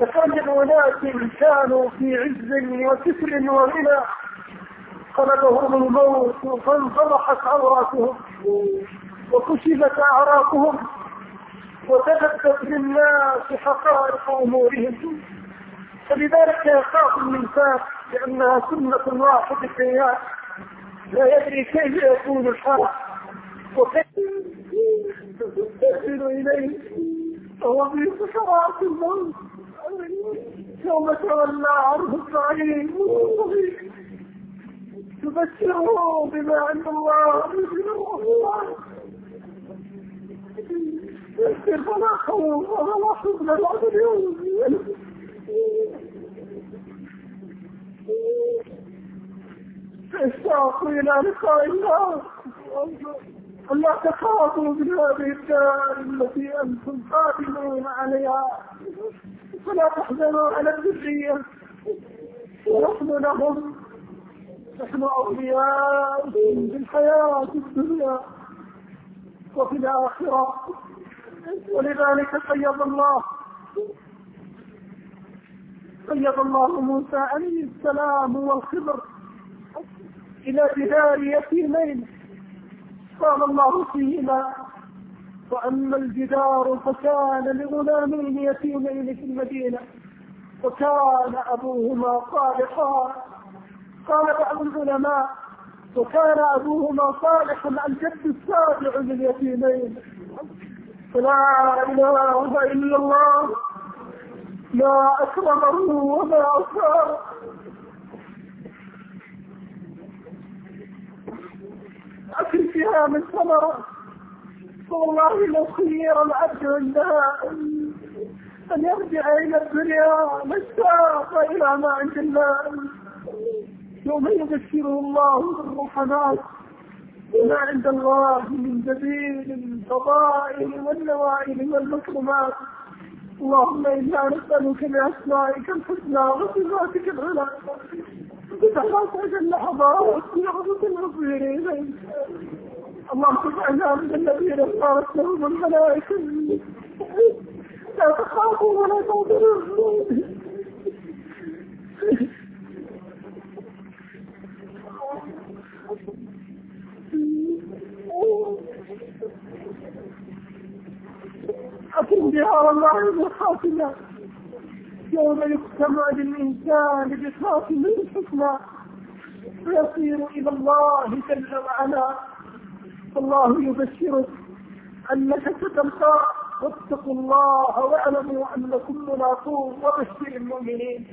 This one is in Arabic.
من أناس كانوا في عز وستر وغنى. قلبهم الموت فانفضحت عوراتهم وكشفت أعراقهم وتبدت للناس حقائق أمورهم. فلذلك يخاف الإنسان لأنها سنة واحدة فيها لا يدري كيف يكون الحال. وكيف تصل إليه. وهو في سكرات الموت. يوم تولى عنه الزعيم تبشره بما عند الله فلا خوف ولا حزن بعد اليوم اشتاقوا إلى لقاء الله. ألا تخافوا من هذه الدار التي أنتم قادمون عليها. فلا تحزنوا على الذرية. ونحن لهم. نحن أولياء في الحياة الدنيا وفي الآخرة. ولذلك قيض الله. قيض الله موسى عليه السلام والخضر إلى جدار يتيمين قال الله فيهما وأما الجدار فكان لغلامين يتيمين في المدينة وكان أبوهما صالحا. قال بعض العلماء وكان أبوهما صالحا الجد السابع لليتيمين. فلا إله إلا الله لا أكرمه وما أصاب أكل فيها من ثمرة. والله لو خير العبد عندها. أن يرجع إلى الدنيا مشتاق إلى ما عند الله. يوم يبشره الله بالرحمات وما عند الله من جبيل الفضائل والنوائل والمكرمات اللهم إنا نسألك بأسمائك الحسنى وصفاتك العلى. بتحقق اللحظات بلحظة المصير إليك. اللهم اجعلنا من الذين قالت لهم الملائكة. لا تخافوا ولا تحزنوا أكن بها الله بالخاتمة يوم يجتمع للإنسان بخاتم الحكمة فيصير إلى الله جل وعلا. فالله يبشرك أنك ستلقى واتقوا الله واعلموا أنكم ملاقوه وبشر المؤمنين.